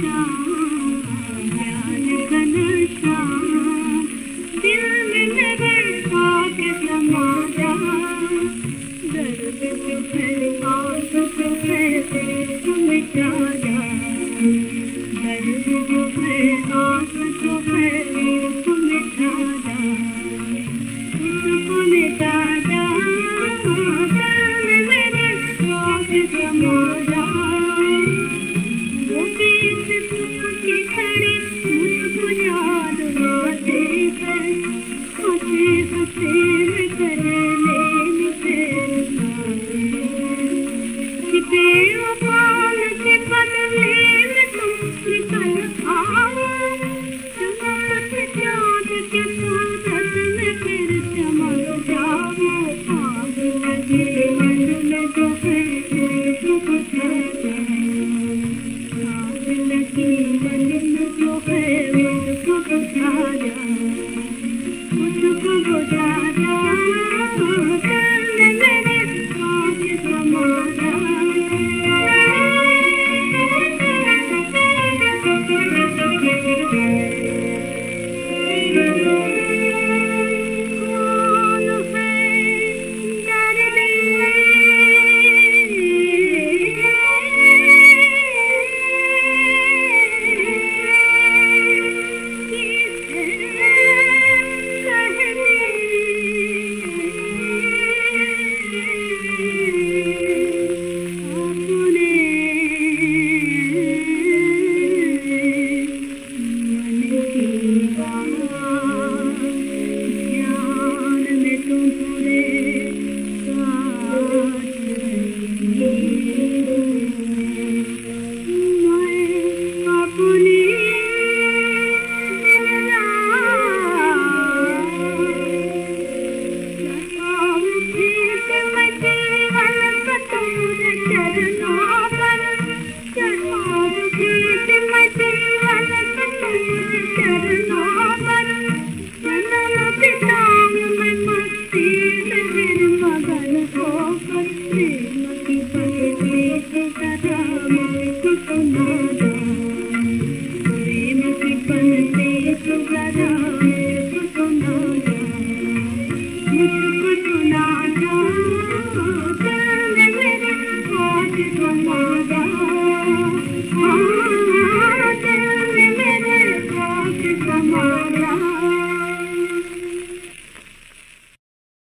नशा for.